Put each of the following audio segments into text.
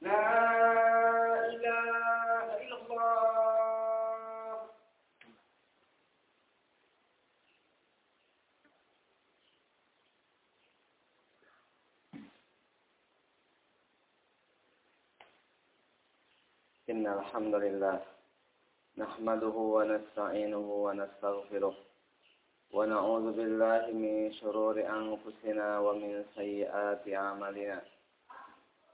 لا إله إلا الله. إن الحمد لله نحمده ونستعينه ونستغفره ونعوذ بالله من شرور أنفسنا ومن سيئات أعمالنا.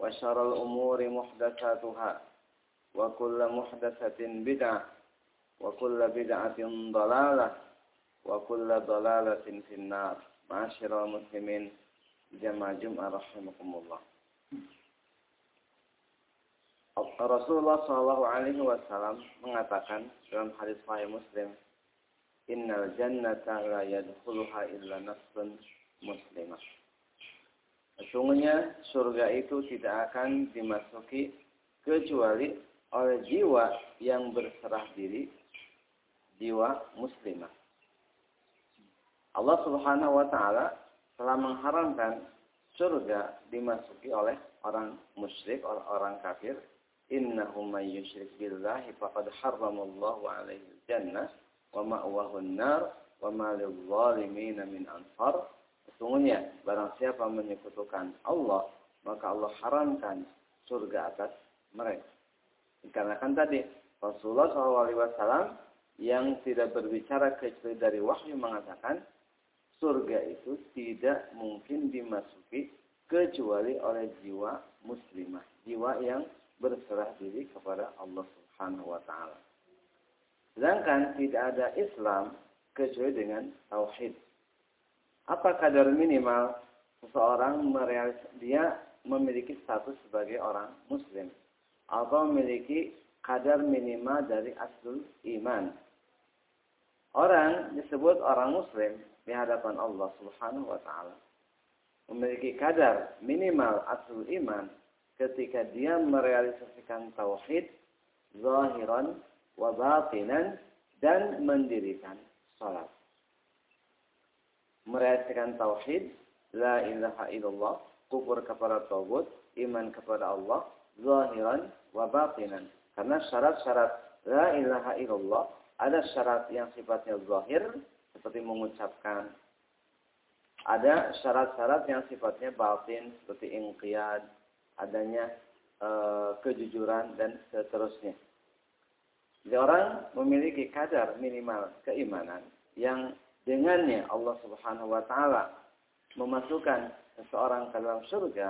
وشر الأمور محدثاتها وكل محدثة بدعة وكل بدعة ضلالة وكل ضلالة في النار معاشر المسلمين جمع جمعة رحمكم الله Rasulullah Shallallahu Alaihi Wasallam mengatakan dalam hadis Sahih Muslim, Innal jannata la yadkhuluha illa nafsun muslimah. Sesungguhnya surga itu tidak akan dimasuki kecuali oleh jiwa yang berserah diri, jiwa muslimah. Allah Subhanahu wa taala telah mengharamkan surga dimasuki oleh orang musyrik, oleh orang kafir innahu man yusyrik billahi faqad harramallahu alaihi jannah wa ma'wahu an-nar wa ma lil-zalimin min ansar sesungguhnya barang siapa menyekutukan Allah maka Allah haramkan surga atas mereka dikarenakan tadi Rasulullah SAW yang tidak berbicara kecuali dari wahyu mengatakan surga itu tidak mungkin dimasuki kecuali oleh jiwa muslimah jiwa yang berserah diri kepada Allah Subhanahu wa taala. Sedangkan tidak ada Islam kecuali dengan tauhid. Apa kadar minimal seseorang merealis dia memiliki status sebagai orang muslim atau memiliki kadar minimal dari aslul iman. Orang disebut orang muslim di hadapan Allah Subhanahu wa taala memiliki kadar minimal aslul iman ketika dia merealisasikan tauhid zahiran wa batinan dan mendirikan salat. Merayakan tauhid, la ilaha illallah, kufur kepada tauhid, iman kepada Allah, zahiran wa batinan. Karena syarat-syarat la ilaha illallah ada syarat yang sifatnya zahir seperti mengucapkan. Ada syarat-syarat yang sifatnya batin seperti inqiyad, adanya e, kejujuran dan seterusnya. Jadi orang memiliki kadar minimal keimanan yang dengannya Allah Subhanahu wa taala memasukkan seseorang ke dalam surga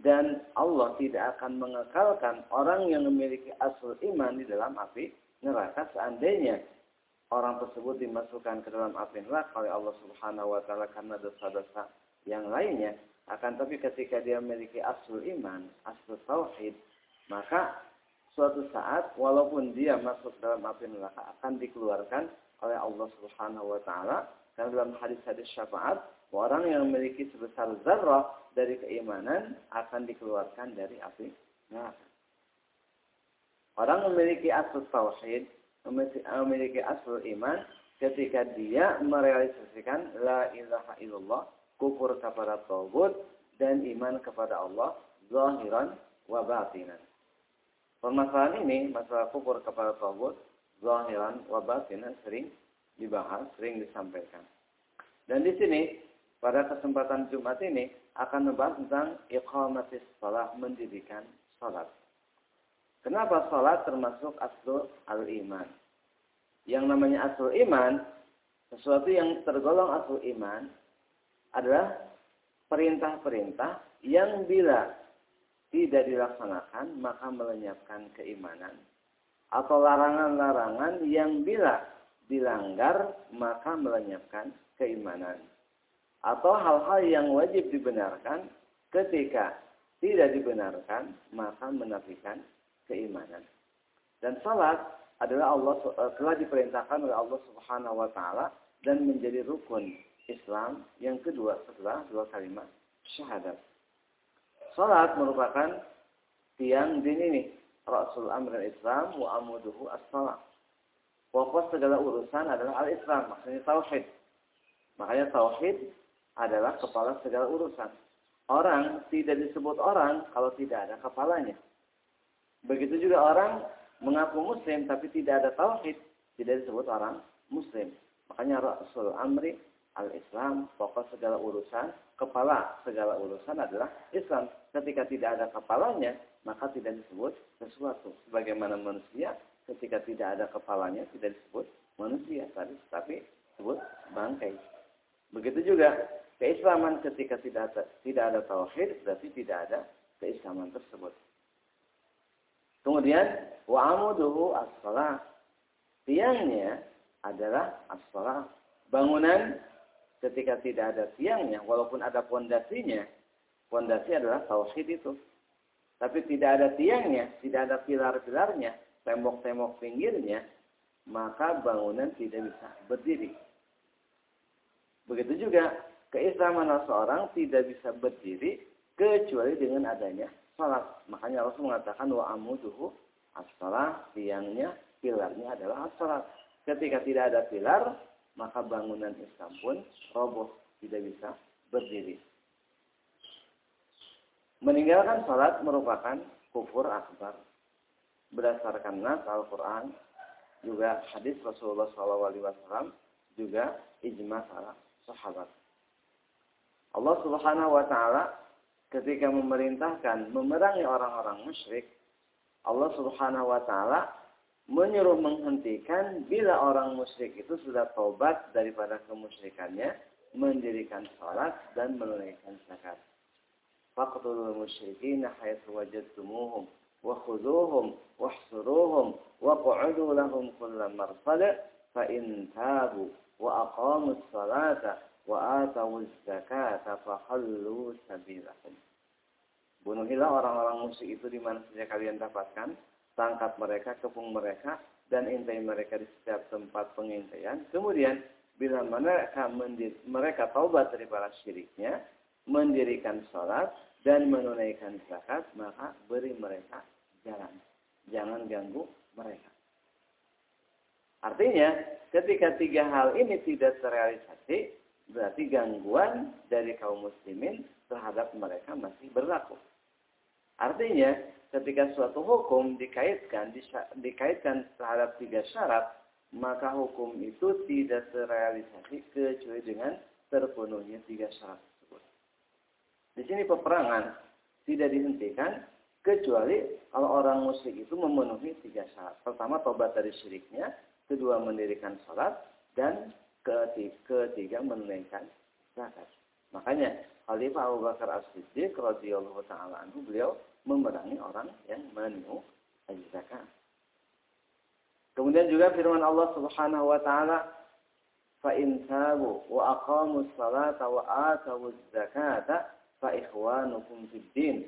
dan Allah tidak akan mengekalkan orang yang memiliki asal iman di dalam api neraka. Seandainya orang tersebut dimasukkan ke dalam api neraka oleh Allah Subhanahu wa taala karena dosa-dosa yang lainnya akan tapi ketika dia memiliki asal iman, asal tauhid, maka suatu saat walaupun dia masuk dalam api neraka akan dikeluarkan oleh Allah Subhanahu wa taala karena dalam hadis-hadis syafaat orang yang memiliki sebesar zarrah dari keimanan akan dikeluarkan dari api neraka. Orang memiliki asal tauhid, memiliki asal iman ketika dia merealisasikan la ilaha illallah, kufur kepada tauhid dan iman kepada Allah zahiran wa batinan. Permasalahan ini, masalah kufur kepada tauhid, zahiran wa batinan sering dibahas, sering disampaikan. Dan di sini pada kesempatan Jumat ini akan membahas tentang iqamatis salat, mendirikan salat. Kenapa salat termasuk asal al-iman? Yang namanya asal iman, sesuatu yang tergolong asal iman adalah perintah-perintah yang bila tidak dilaksanakan maka melenyapkan keimanan. Atau larangan-larangan yang bila dilanggar maka melenyapkan keimanan atau hal-hal yang wajib dibenarkan ketika tidak dibenarkan maka menafikan keimanan. Dan salat adalah Allah eh, telah diperintahkan oleh Allah Subhanahu wa taala dan menjadi rukun Islam yang kedua setelah dua kalimat syahadat. Salat merupakan tiang din ini, Rasul Amr Islam wa amuduhu as-salat. Pokok segala urusan adalah al-Islam, maksudnya tauhid. Makanya tauhid adalah kepala segala urusan. Orang tidak disebut orang kalau tidak ada kepalanya. Begitu juga orang mengaku muslim tapi tidak ada tauhid, tidak disebut orang muslim. Makanya Rasul Amri al-Islam, pokok segala urusan, kepala segala urusan adalah Islam. Ketika tidak ada kepalanya, maka tidak disebut sesuatu. Sebagaimana manusia, ketika tidak ada kepalanya, tidak disebut manusia tadi, tapi disebut bangkai. Begitu juga keislaman ketika tidak ada, tidak ada tauhid berarti tidak ada keislaman tersebut. Kemudian wa amuduhu as-salah. Tiangnya adalah as-salah. Bangunan ketika tidak ada tiangnya walaupun ada pondasinya, pondasi adalah tauhid itu. Tapi tidak ada tiangnya, tidak ada pilar-pilarnya, tembok-tembok pinggirnya, maka bangunan tidak bisa berdiri. Begitu juga keislaman seorang tidak bisa berdiri kecuali dengan adanya salat. Makanya Rasul mengatakan wa amuduhu as-salat, tiangnya, pilarnya adalah as-salat. Ketika tidak ada pilar, maka bangunan Islam pun roboh, tidak bisa berdiri. Meninggalkan salat merupakan kufur akbar. Berdasarkan nas Al-Quran, juga hadis Rasulullah SAW, juga ijma para sahabat. Allah Subhanahu wa taala ketika memerintahkan memerangi orang-orang musyrik, Allah Subhanahu wa taala menyuruh menghentikan bila orang musyrik itu sudah taubat daripada kemusyrikannya, mendirikan salat dan menunaikan zakat. Faqtulul musyrikin haitsu wajadtumuhum wa khuduhum wahsuruhum wa qa'udu lahum kulla marsad fa in tabu wa aqamus salata wa atawuz zakata fakhallu sabilahum. Bunuhilah orang-orang musyrik itu di mana saja kalian dapatkan, tangkap mereka, kepung mereka, dan intai mereka di setiap tempat pengintaian. Kemudian, bila mereka mereka taubat dari para syiriknya, mendirikan sholat, dan menunaikan zakat, maka beri mereka jalan. Jangan ganggu mereka. Artinya, ketika tiga hal ini tidak terrealisasi, berarti gangguan dari kaum muslimin terhadap mereka masih berlaku. Artinya, ketika suatu hukum dikaitkan dikaitkan terhadap tiga syarat, maka hukum itu tidak terrealisasi kecuali dengan terpenuhnya tiga syarat tersebut. Di sini peperangan tidak dihentikan kecuali kalau orang musyrik itu memenuhi tiga syarat. Pertama, tobat dari syiriknya kedua mendirikan salat, dan ketiga menunaikan zakat. Makanya Khalifah Abu Bakar As-Siddiq radhiyallahu taala anhu beliau memerangi orang yang menipu zakat. Kemudian juga firman Allah Subhanahu wa taala fa in tabu wa aqamu salata wa atu zakata fa ikhwanukum fid din.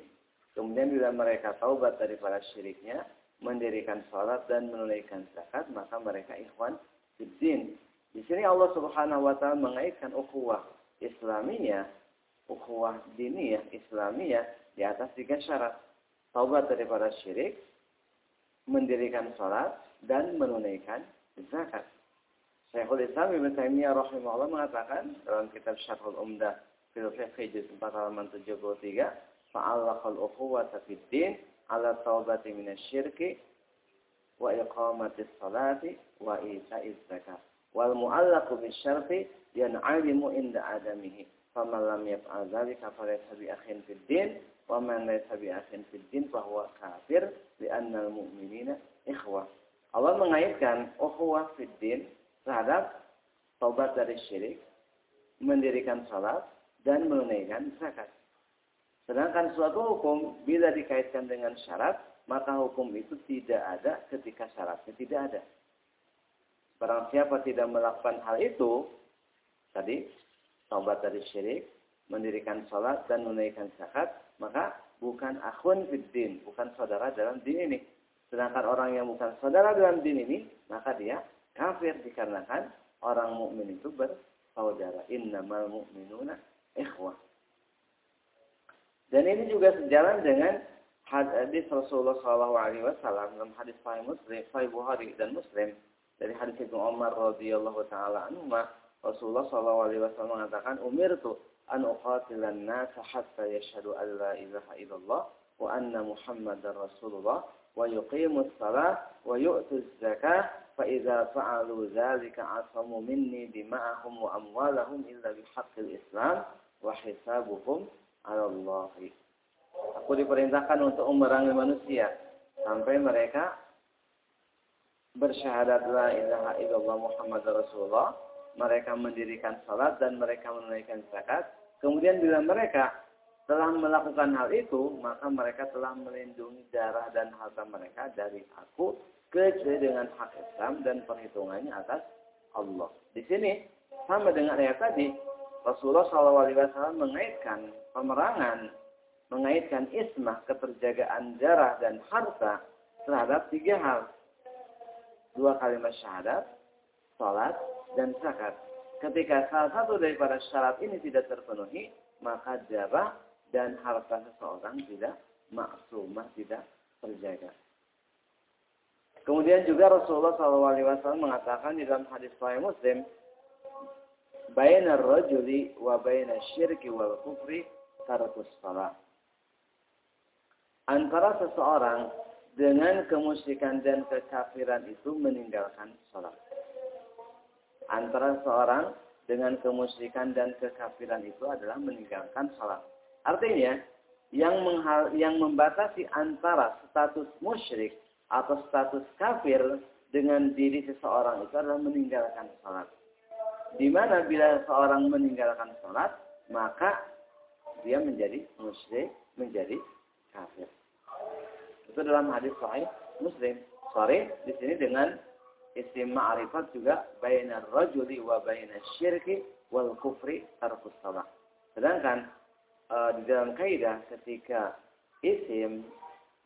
Kemudian bila mereka taubat dari para syiriknya, mendirikan salat dan menunaikan zakat, maka mereka ikhwan fiddin. Di sini Allah Subhanahu wa taala mengaitkan ukhuwah Islamiyah, ukhuwah diniyah Islamiyah di atas tiga syarat. Taubat daripada syirik, mendirikan salat dan menunaikan zakat. Syekhul Islam Ibn Taimiyah rahimahullah mengatakan dalam kitab Syarhul Umdah fil Fiqh juz 4 halaman 73, fa'allaqal ukhuwata fid din ala taubati minasyirki wa iqamatis salati wa isa'iz zakat. Wal mu'allaqu bisyarti yan'alimu inda adamihi. Faman lam yaf'al dzalika falaysa bi akhin fid din wa man laysa bi akhin fid din fa huwa kafir li'anna al-mu'minina ikhwah. Allah mengaitkan ukhuwah fid din terhadap taubat dari syirik, mendirikan salat dan menunaikan zakat. Sedangkan suatu hukum bila dikaitkan dengan syarat, maka hukum itu tidak ada ketika syaratnya tidak ada. Barang siapa tidak melakukan hal itu, tadi taubat dari syirik, mendirikan sholat dan menunaikan zakat, maka bukan akhun fiddin, bukan saudara dalam din ini. Sedangkan orang yang bukan saudara dalam din ini, maka dia kafir dikarenakan orang mukmin itu bersaudara. Innamal mu'minuna ikhwah. Dan ini juga sejalan dengan hadis Rasulullah SAW dalam hadis Sahih Muslim, Sahih Bukhari dan Muslim dari hadis Ibnu Umar radhiyallahu taala anhu Rasulullah SAW mengatakan umirtu an uqatilan nas hatta yashhadu an la ilaha illallah wa anna muhammadar rasulullah wa yuqimus salah wa yu'tuz zakah dzalika asamu minni dima'ahum wa amwalahum illa bihaqqil islam wa hisabuhum Allah. Aku diperintahkan untuk memerangi manusia sampai mereka bersyahadat la ilaha illallah Rasulullah, mereka mendirikan salat dan mereka menunaikan zakat. Kemudian bila mereka telah melakukan hal itu, maka mereka telah melindungi darah dan harta mereka dari aku kecuali dengan hak Islam dan perhitungannya atas Allah. Di sini sama dengan ayat tadi, Rasulullah SAW mengaitkan pemerangan, mengaitkan ismah, keterjagaan darah dan harta terhadap tiga hal. Dua kalimat syahadat, salat, dan zakat. Ketika salah satu daripada syarat ini tidak terpenuhi, maka darah dan harta seseorang tidak maksumah, tidak terjaga. Kemudian juga Rasulullah SAW mengatakan di dalam hadis Sahih Muslim, bainar rajuli wa bainas syirki wal kufri tarkus salat. Antara seseorang dengan kemusyrikan dan kekafiran itu meninggalkan salat. Antara seseorang dengan kemusyrikan dan kekafiran itu adalah meninggalkan salat. Artinya, yang menghal, yang membatasi antara status musyrik atau status kafir dengan diri seseorang itu adalah meninggalkan salat. Di mana bila seorang meninggalkan sholat, maka dia menjadi musyrik, menjadi kafir. Itu dalam hadis sahih Muslim. Sorry, di sini dengan isim ma'rifat juga bainar rajuli wa bainas syirki wal kufri tarkus salat. Sedangkan uh, di dalam kaidah ketika isim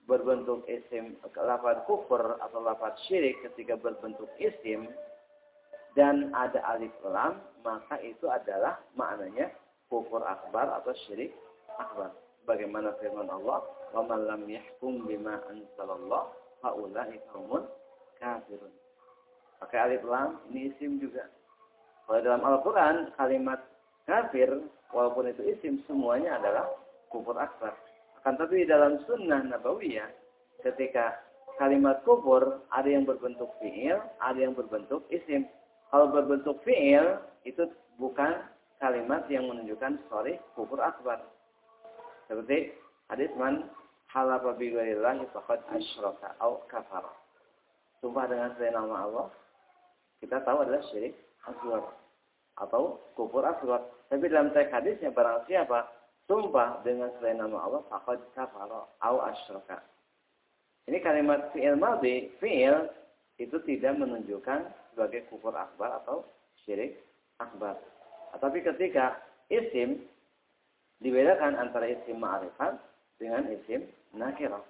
berbentuk isim lafaz kufur atau lafaz syirik ketika berbentuk isim dan ada alif lam, maka itu adalah maknanya kufur akbar atau syirik akbar. Bagaimana firman Allah, "Wa man lam yahkum bima anzalallah faulaika humul kafirun." Pakai alif lam ini isim juga. Kalau dalam Al-Quran kalimat kafir walaupun itu isim semuanya adalah kufur akbar. Akan tapi dalam sunnah nabawiyah ketika kalimat kufur ada yang berbentuk fi'il, ada yang berbentuk isim. Kalau berbentuk fi'il itu bukan kalimat yang menunjukkan sorry kufur akbar. Seperti hadis man halafa bi ghairillahi faqad asyraka au kafara. Sumpah dengan selain nama Allah kita tahu adalah syirik asghar atau kufur asghar. Tapi dalam teks hadisnya barang siapa sumpah dengan selain nama Allah faqad kafara au asyraka. Ini kalimat fi'il madhi, fi'il itu tidak menunjukkan sebagai kufur akbar atau syirik akbar. Tapi ketika isim dibedakan antara isim ma'rifat dengan isim nakirah.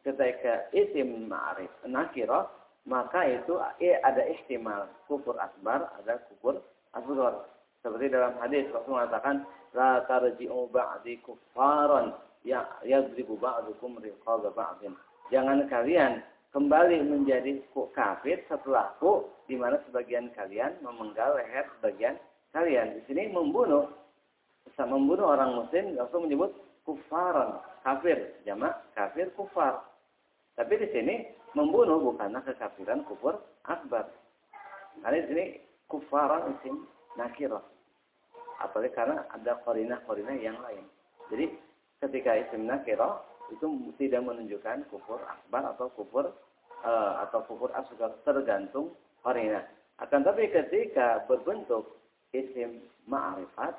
Ketika isim ma'rif nakirah maka itu ada ihtimal kufur akbar, ada kufur asghar. Seperti dalam hadis Rasul mengatakan la tarji'u ba'di kuffaran ya yadribu ba'dukum riqaba ba'din. Jangan kalian kembali menjadi kafir setelahku di mana sebagian kalian memenggal leher sebagian kalian. Di sini membunuh bisa membunuh orang muslim Rasul menyebut kufaran, kafir, jamak kafir kufar. Tapi di sini membunuh bukanlah kekafiran kufur akbar. Karena di sini kufaran isim nakirah. Apalagi karena ada korinah-korinah yang lain. Jadi ketika isim nakirah itu tidak menunjukkan kufur akbar atau kufur uh, atau kufur asgar tergantung korinah. Akan tapi ketika berbentuk isim ma'rifat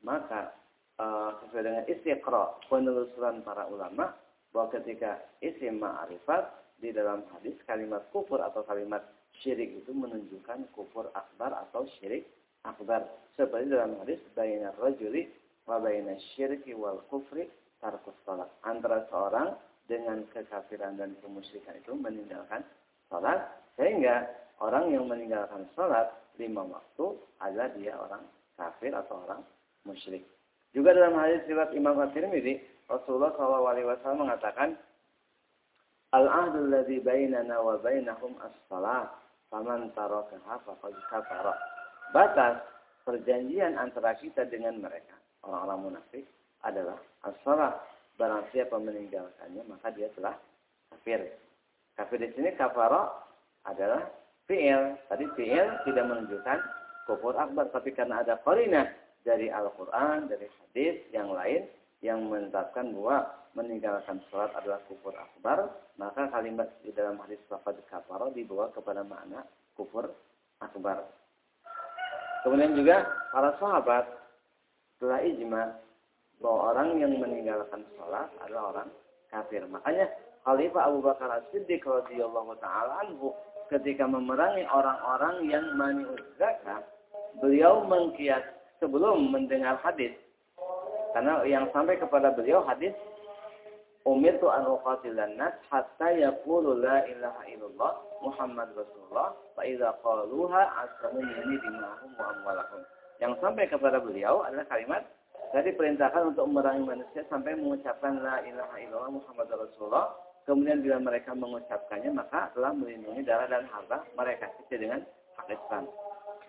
maka uh, sesuai dengan istiqra penelusuran para ulama bahwa ketika isim ma'rifat di dalam hadis kalimat kufur atau kalimat syirik itu menunjukkan kufur akbar atau syirik akbar. Seperti dalam hadis bayna rajuli wa bayna syirki wal kufri tarkus salat. Antara seorang dengan kekafiran dan kemusyrikan itu meninggalkan salat sehingga orang yang meninggalkan salat lima waktu adalah dia orang kafir atau orang musyrik. Juga dalam hadis riwayat Imam At-Tirmidzi, Rasulullah SAW mengatakan, Al-ahdu alladhi bainana wa bainahum as-salah. Faman tarakaha faqad kafara. Batas perjanjian antara kita dengan mereka, orang-orang munafik, adalah as-salah. Barang siapa meninggalkannya, maka dia telah kafir. Kafir di sini kafara adalah fi'il. Tadi fi'il tidak menunjukkan kufur akbar. Tapi karena ada qarinah dari Al-Quran, dari hadis yang lain, yang menetapkan bahwa meninggalkan sholat adalah kufur akbar, maka kalimat di dalam hadis lafaz kafaro dibawa kepada makna kufur akbar. Kemudian juga para sahabat telah ijma bahwa orang yang meninggalkan sholat adalah orang kafir. Makanya Khalifah Abu Bakar As-Siddiq radhiyallahu taala anhu ketika memerangi orang-orang yang mani'uz zakat, beliau mengkias sebelum mendengar hadis karena yang sampai kepada beliau hadis Umirtu an uqatilan nas hatta yaqulu la ilaha illallah Muhammad Rasulullah fa idza qaluha asamu minni dimahum wa amwalahum. Yang sampai kepada beliau adalah kalimat saya diperintahkan untuk memerangi manusia sampai mengucapkan la ilaha illallah Muhammad Rasulullah. Kemudian bila mereka mengucapkannya maka telah melindungi darah dan harta mereka sesuai dengan hak Islam.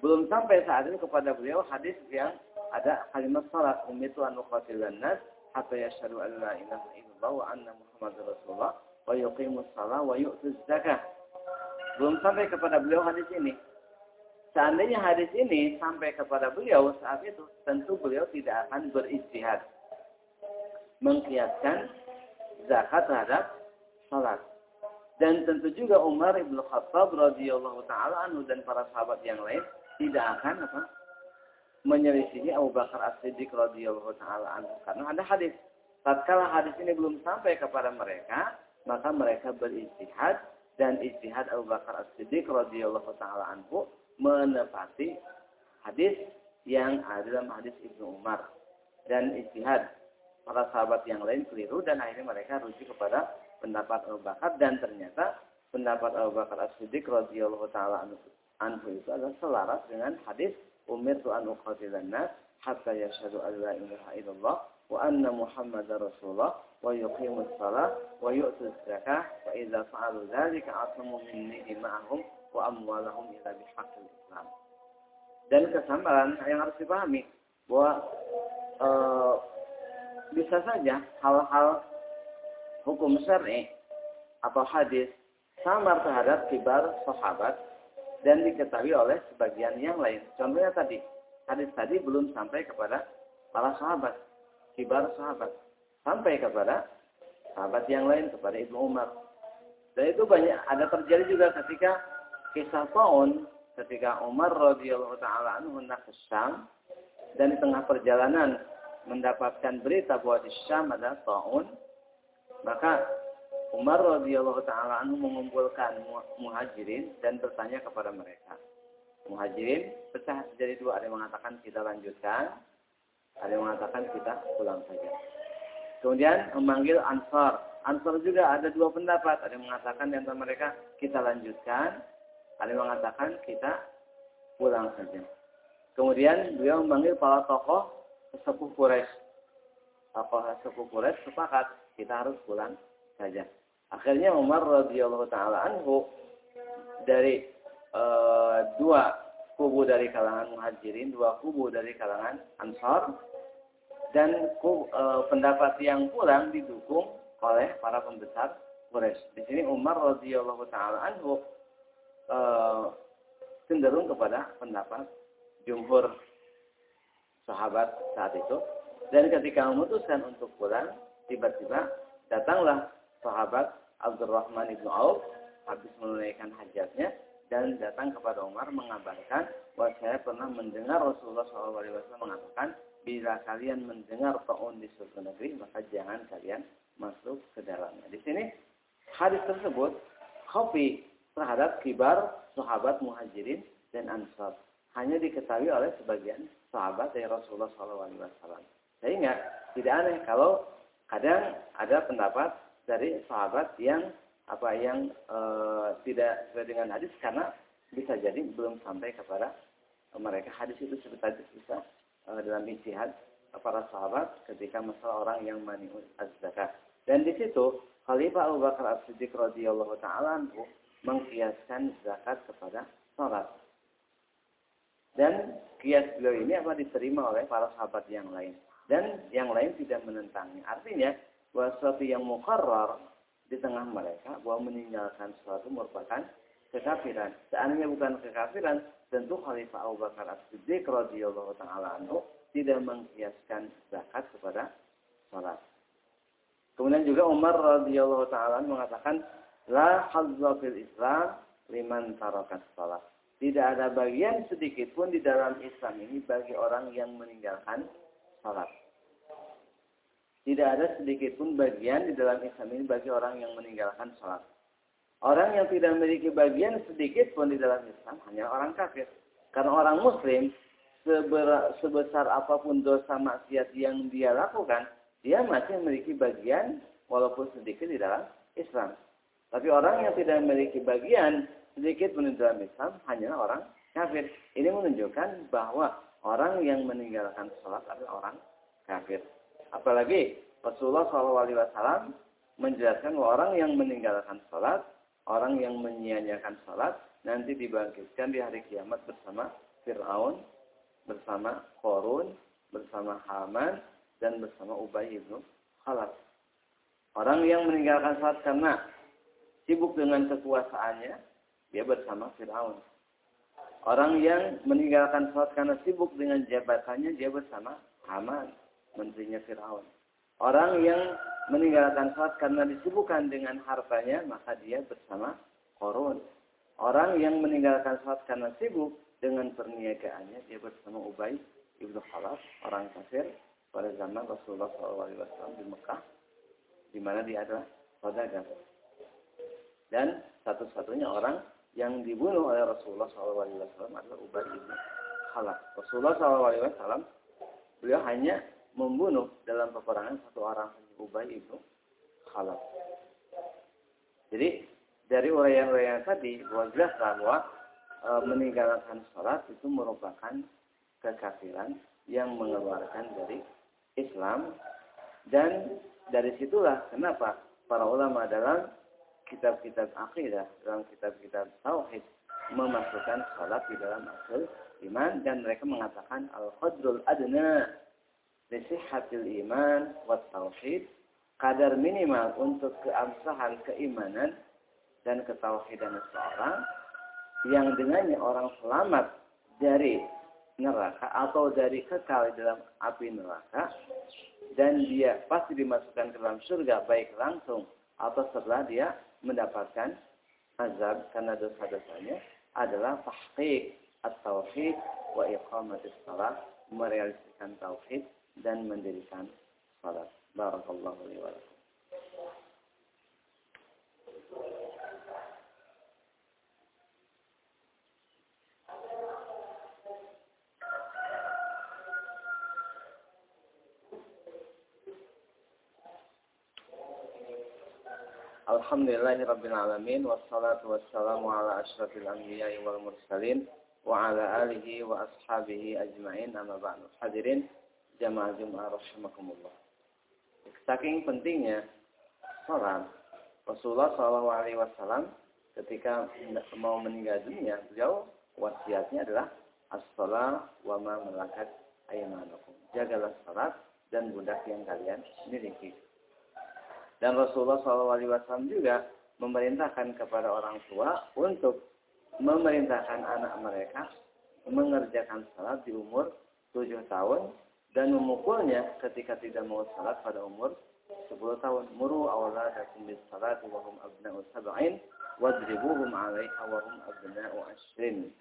Belum sampai saat ini kepada beliau hadis yang ada kalimat salat umitu an uqatilan nas hatta yashhadu an la ilaha illallah wa anna muhammadar rasulullah wa yuqimus shalah wa yu'tuz zakah. Belum sampai kepada beliau hadis ini. Seandainya hadis ini sampai kepada beliau saat itu, tentu beliau tidak akan beristihad. Mengkiaskan zakat terhadap salat. Dan tentu juga Umar ibn Khattab radhiyallahu taala anhu dan para sahabat yang lain tidak akan apa? Menyelisihi Abu Bakar As-Siddiq radhiyallahu taala anhu karena ada hadis. Tatkala hadis ini belum sampai kepada mereka, maka mereka beristihad dan istihad Abu Bakar As-Siddiq radhiyallahu taala anhu menepati hadis yang ada dalam hadis Ibnu Umar dan istihad para sahabat yang lain keliru dan akhirnya mereka rujuk kepada pendapat Abu Bakar dan ternyata pendapat Abu Bakar As-Siddiq radhiyallahu taala anhu itu adalah selaras dengan hadis umirtu an uqatilan nas hatta yashhadu an la ilaha illallah wa anna muhammadar rasulullah wa yuqimus salah wa yu'tuz zakah fa idza fa'alu dzalika asamu minni ma'ahum wa amwalahum illa bihaqqil Islam. Dan kesamaran yang harus dipahami bahwa e, bisa saja hal-hal hukum syar'i atau hadis samar terhadap kibar sahabat dan diketahui oleh sebagian yang lain. Contohnya tadi, hadis tadi belum sampai kepada para sahabat, kibar sahabat. Sampai kepada sahabat yang lain, kepada Ibnu Umar. Dan itu banyak, ada terjadi juga ketika kisah Taun, ketika Umar radhiyallahu taala anhu Syam dan di tengah perjalanan mendapatkan berita bahwa di Syam ada Taun, maka Umar radhiyallahu taala anhu mengumpulkan muhajirin dan bertanya kepada mereka. Muhajirin pecah jadi dua, ada yang mengatakan kita lanjutkan, ada yang mengatakan kita pulang saja. Kemudian memanggil Ansar. Ansar juga ada dua pendapat, ada yang mengatakan di antara mereka kita lanjutkan, ada yang mengatakan kita pulang saja. Kemudian beliau memanggil para tokoh sepuh Quraisy. Tokoh sepuh Quraisy sepakat kita harus pulang saja. Akhirnya Umar radhiyallahu taala anhu dari e, dua kubu dari kalangan muhajirin, dua kubu dari kalangan ansar, dan e, pendapat yang pulang didukung oleh para pembesar Quraisy. Di sini Umar radhiyallahu taala anhu e, cenderung kepada pendapat jumhur sahabat saat itu dan ketika memutuskan untuk pulang tiba-tiba datanglah sahabat Abdurrahman ibnu Auf habis menunaikan hajatnya dan datang kepada Umar mengabarkan bahwa saya pernah mendengar Rasulullah SAW mengatakan bila kalian mendengar taun di suatu negeri maka jangan kalian masuk ke dalamnya. Di sini hadis tersebut kopi terhadap kibar sahabat muhajirin dan ansar hanya diketahui oleh sebagian sahabat dari Rasulullah SAW. Sehingga tidak aneh kalau kadang ada pendapat dari sahabat yang apa yang e, tidak sesuai dengan hadis karena bisa jadi belum sampai kepada mereka hadis itu seperti bisa e, dalam istihad para sahabat ketika masalah orang yang maniun az-zakat. Dan di situ Khalifah Abu Bakar As-Siddiq radhiyallahu taala mengkiaskan zakat kepada salat. Dan kias beliau ini apa diterima oleh para sahabat yang lain dan yang lain tidak menentangnya. Artinya bahwa sesuatu yang mukarrar di tengah mereka bahwa meninggalkan sesuatu merupakan kekafiran. Seandainya bukan kekafiran, tentu Khalifah Abu Bakar As-Siddiq radhiyallahu taala anhu tidak mengkiaskan zakat kepada salat. Kemudian juga Umar radhiyallahu taala mengatakan la hazza fil Islam liman tarakat salat. Tidak ada bagian sedikit pun di dalam Islam ini bagi orang yang meninggalkan salat. Tidak ada sedikit pun bagian di dalam Islam ini bagi orang yang meninggalkan sholat. Orang yang tidak memiliki bagian sedikit pun di dalam Islam hanya orang kafir. Karena orang muslim sebesar apa pun dosa maksiat yang dia lakukan, dia masih memiliki bagian walaupun sedikit di dalam Islam. Tapi orang yang tidak memiliki bagian sedikit pun di dalam Islam hanya orang kafir. Ini menunjukkan bahwa orang yang meninggalkan sholat adalah orang kafir. Apalagi Rasulullah SAW menjelaskan bahwa orang yang meninggalkan sholat, orang yang menyia-nyiakan sholat, nanti dibangkitkan di hari kiamat bersama Fir'aun, bersama Korun, bersama Haman, dan bersama Ubay ibnu Khalaf. Orang yang meninggalkan sholat karena sibuk dengan kekuasaannya, dia bersama Fir'aun. Orang yang meninggalkan sholat karena sibuk dengan jabatannya, dia bersama Haman menterinya Fir'aun. Orang yang meninggalkan sholat karena disibukkan dengan hartanya, maka dia bersama korun. Orang yang meninggalkan sholat karena sibuk dengan perniagaannya, dia bersama Ubay ibnu Khalaf, orang kafir pada zaman Rasulullah SAW di Mekah, di mana dia adalah saudagar. Dan satu-satunya orang yang dibunuh oleh Rasulullah SAW adalah Ubay ibnu Khalaf. Rasulullah SAW beliau hanya membunuh dalam peperangan satu orang Ubay itu Khalaf. Jadi dari uraian-uraian tadi bahwa jelas bahwa e, meninggalkan sholat itu merupakan kekafiran yang mengeluarkan dari Islam dan dari situlah kenapa para ulama dalam kitab-kitab akidah, dalam kitab-kitab tauhid memasukkan salat di dalam asal iman dan mereka mengatakan al-qadrul adna lisihhatil iman wa tauhid kadar minimal untuk keabsahan keimanan dan ketauhidan seseorang yang dengannya orang selamat dari neraka atau dari kekal dalam api neraka dan dia pasti dimasukkan ke dalam surga baik langsung atau setelah dia mendapatkan azab karena dosa-dosanya adalah tahqiq at-tauhid wa iqamatis salat merealisasikan tauhid dan mendirikan salat. Barakallahu li wa lakum. Alhamdulillahi Rabbil Alamin Wassalatu wassalamu ala ashrafil anbiya wal mursalin Wa ala alihi wa ashabihi ajma'in Amma ba'du Hadirin Jamaah Jum'ah Rahimakumullah. Saking pentingnya Salat Rasulullah SAW Ketika mau meninggal dunia Beliau wasiatnya adalah As-salat wa ma melakat ayamanukum Jagalah salat dan budak yang kalian miliki. Dan Rasulullah SAW juga memerintahkan kepada orang tua untuk memerintahkan anak mereka mengerjakan salat di umur tujuh tahun dan memukulnya ketika tidak mau salat pada umur sepuluh tahun. Muru awladakum bis salat wa hum abna'u sab'in wadribuhum 'alaiha wa hum abna'u ashrin.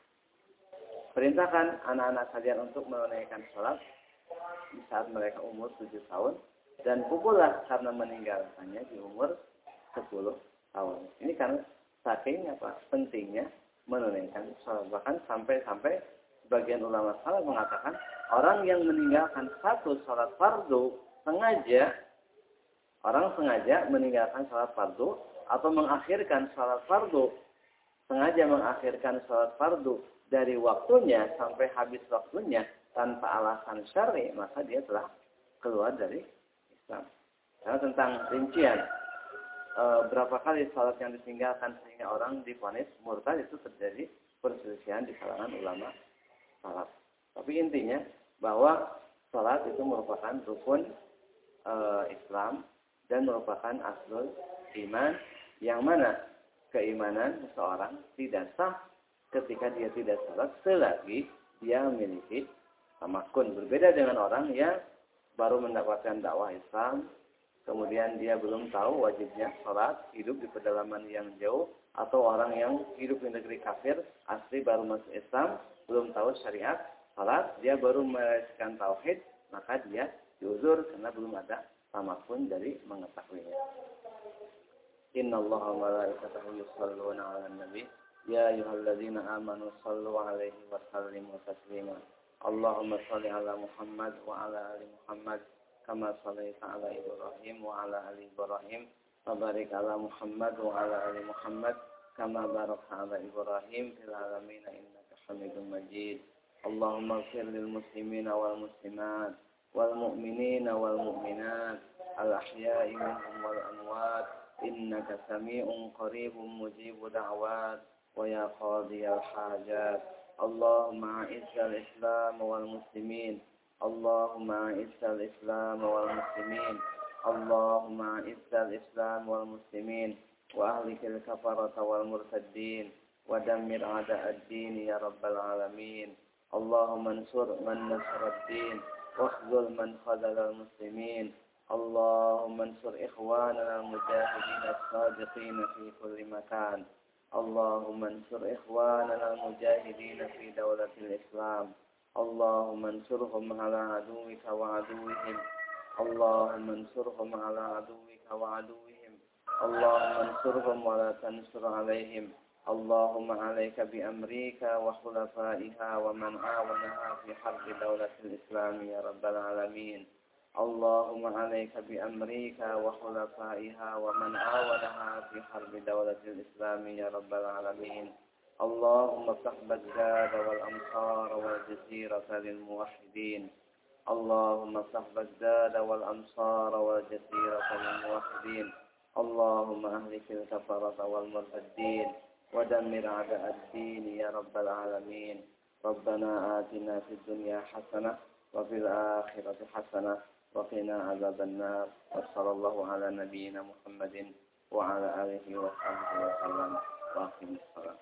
Perintahkan anak-anak kalian untuk menunaikan salat di saat mereka umur tujuh tahun dan pukullah karena meninggalkannya di umur 10 tahun. Ini kan saking apa pentingnya menunaikan sholat. Bahkan sampai-sampai sebagian ulama salah mengatakan orang yang meninggalkan satu sholat fardu sengaja orang sengaja meninggalkan sholat fardu atau mengakhirkan sholat fardu sengaja mengakhirkan sholat fardu dari waktunya sampai habis waktunya tanpa alasan syar'i maka dia telah keluar dari Nah, karena tentang rincian e, berapa kali salat yang ditinggalkan sehingga orang difonis murtad itu terjadi perselisihan di kalangan ulama salat. Tapi intinya bahwa salat itu merupakan rukun e, Islam dan merupakan aslul iman yang mana keimanan seseorang tidak sah ketika dia tidak salat selagi dia memiliki tamakun. Berbeda dengan orang yang baru mendapatkan dakwah Islam, kemudian dia belum tahu wajibnya sholat, hidup di pedalaman yang jauh, atau orang yang hidup di negeri kafir, asli baru masuk Islam, belum tahu syariat salat, dia baru melaksanakan tauhid, maka dia diuzur karena belum ada sama pun dari mengetahuinya. Inna Allah wa malaikatahu yusalluna ala nabi. Ya ayuhalladzina amanu sallu alaihi wa sallimu taslima. Allahumma salli ala Muhammad wa ala ali Muhammad Kama salli ala Ibrahim wa ala ali Ibrahim. Wabarik ala Muhammad wa ala ali Muhammad Kama barakta ala Ibrahim Fil alamina inna حميد مجيد اللهم اغفر للمسلمين والمسلمات والمؤمنين والمؤمنات الأحياء منهم والأموات. إنك سميع قريب مجيب دعوات. ويا قاضي الحاجات. اللهم أعز الإسلام والمسلمين. اللهم أعز الإسلام والمسلمين. اللهم أعز الإسلام والمسلمين. وأهلك الكفرة والمرتدين. ودمر أعداء الدين يا رب العالمين. اللهم انصر من نصر الدين واخذل من خذل المسلمين. اللهم انصر إخواننا المجاهدين الصادقين في كل مكان. اللهم انصر إخواننا المجاهدين في دولة الإسلام. اللهم انصرهم على عدوك وعدوهم. اللهم انصرهم على عدوك وعدوهم. اللهم انصرهم ولا تنصر عليهم. اللهم عليك بأمريكا وخلفائها ومن عاونها في حرب دولة الإسلام يا رب العالمين. اللهم عليك بأمريكا وخلفائها ومن عاونها في حرب دولة الإسلام يا رب العالمين. اللهم افتح بغداد والأمصار والجزيرة للموحدين. اللهم افتح بغداد والأمصار والجزيرة للموحدين. اللهم أهلك الكفرة والمرتدين. ودمر أعداء الدين يا رب العالمين. ربنا آتنا في الدنيا حسنة وفي الآخرة حسنة وقنا عذاب النار. وصلى الله على نبينا محمد وعلى آله وصحبه وسلم. وأقم الصلاة.